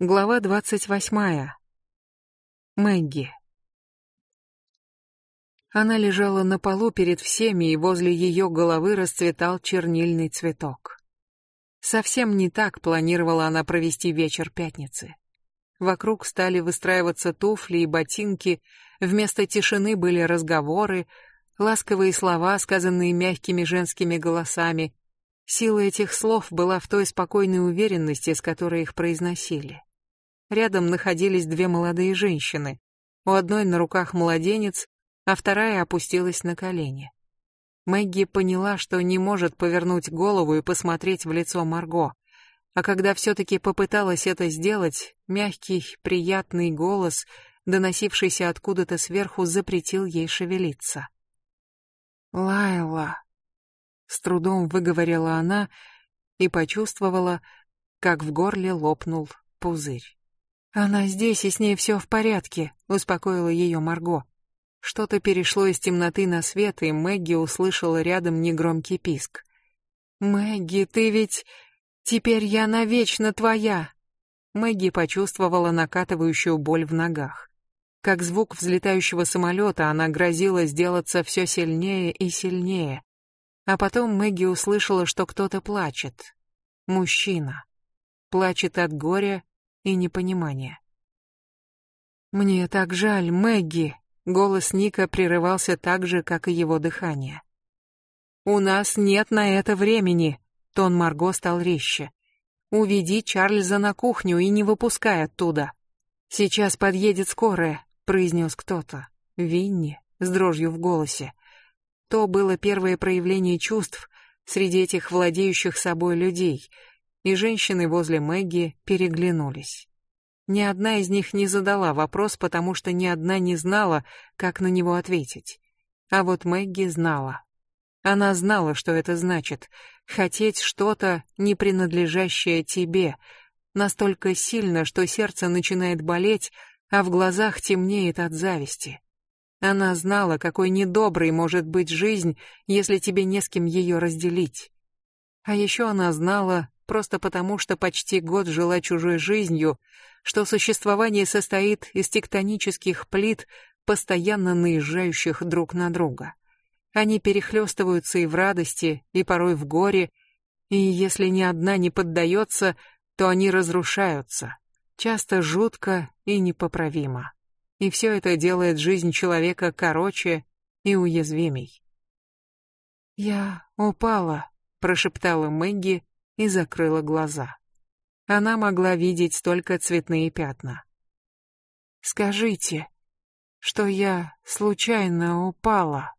Глава двадцать восьмая. Мэгги. Она лежала на полу перед всеми, и возле ее головы расцветал чернильный цветок. Совсем не так планировала она провести вечер пятницы. Вокруг стали выстраиваться туфли и ботинки, вместо тишины были разговоры, ласковые слова, сказанные мягкими женскими голосами. Сила этих слов была в той спокойной уверенности, с которой их произносили. Рядом находились две молодые женщины. У одной на руках младенец, а вторая опустилась на колени. Мэгги поняла, что не может повернуть голову и посмотреть в лицо Марго. А когда все-таки попыталась это сделать, мягкий, приятный голос, доносившийся откуда-то сверху, запретил ей шевелиться. «Лайла», — с трудом выговорила она и почувствовала, как в горле лопнул пузырь. «Она здесь, и с ней все в порядке», — успокоила ее Марго. Что-то перешло из темноты на свет, и Мэгги услышала рядом негромкий писк. «Мэгги, ты ведь... Теперь я навечно твоя!» Мэгги почувствовала накатывающую боль в ногах. Как звук взлетающего самолета, она грозила сделаться все сильнее и сильнее. А потом Мэгги услышала, что кто-то плачет. Мужчина. Плачет от горя и непонимания. «Мне так жаль, Мэгги!» Голос Ника прерывался так же, как и его дыхание. «У нас нет на это времени!» Тон Марго стал резче. «Уведи Чарльза на кухню и не выпускай оттуда!» «Сейчас подъедет скорая», — произнес кто-то. Винни, с дрожью в голосе. То было первое проявление чувств среди этих владеющих собой людей — и женщины возле Мэгги переглянулись. Ни одна из них не задала вопрос, потому что ни одна не знала, как на него ответить. А вот Мэгги знала. Она знала, что это значит — хотеть что-то, не принадлежащее тебе, настолько сильно, что сердце начинает болеть, а в глазах темнеет от зависти. Она знала, какой недоброй может быть жизнь, если тебе не с кем ее разделить. А еще она знала, просто потому, что почти год жила чужой жизнью, что существование состоит из тектонических плит, постоянно наезжающих друг на друга. Они перехлестываются и в радости, и порой в горе, и если ни одна не поддается, то они разрушаются, часто жутко и непоправимо. И все это делает жизнь человека короче и уязвимей. «Я упала», — прошептала Мэгги, и закрыла глаза. Она могла видеть только цветные пятна. «Скажите, что я случайно упала?»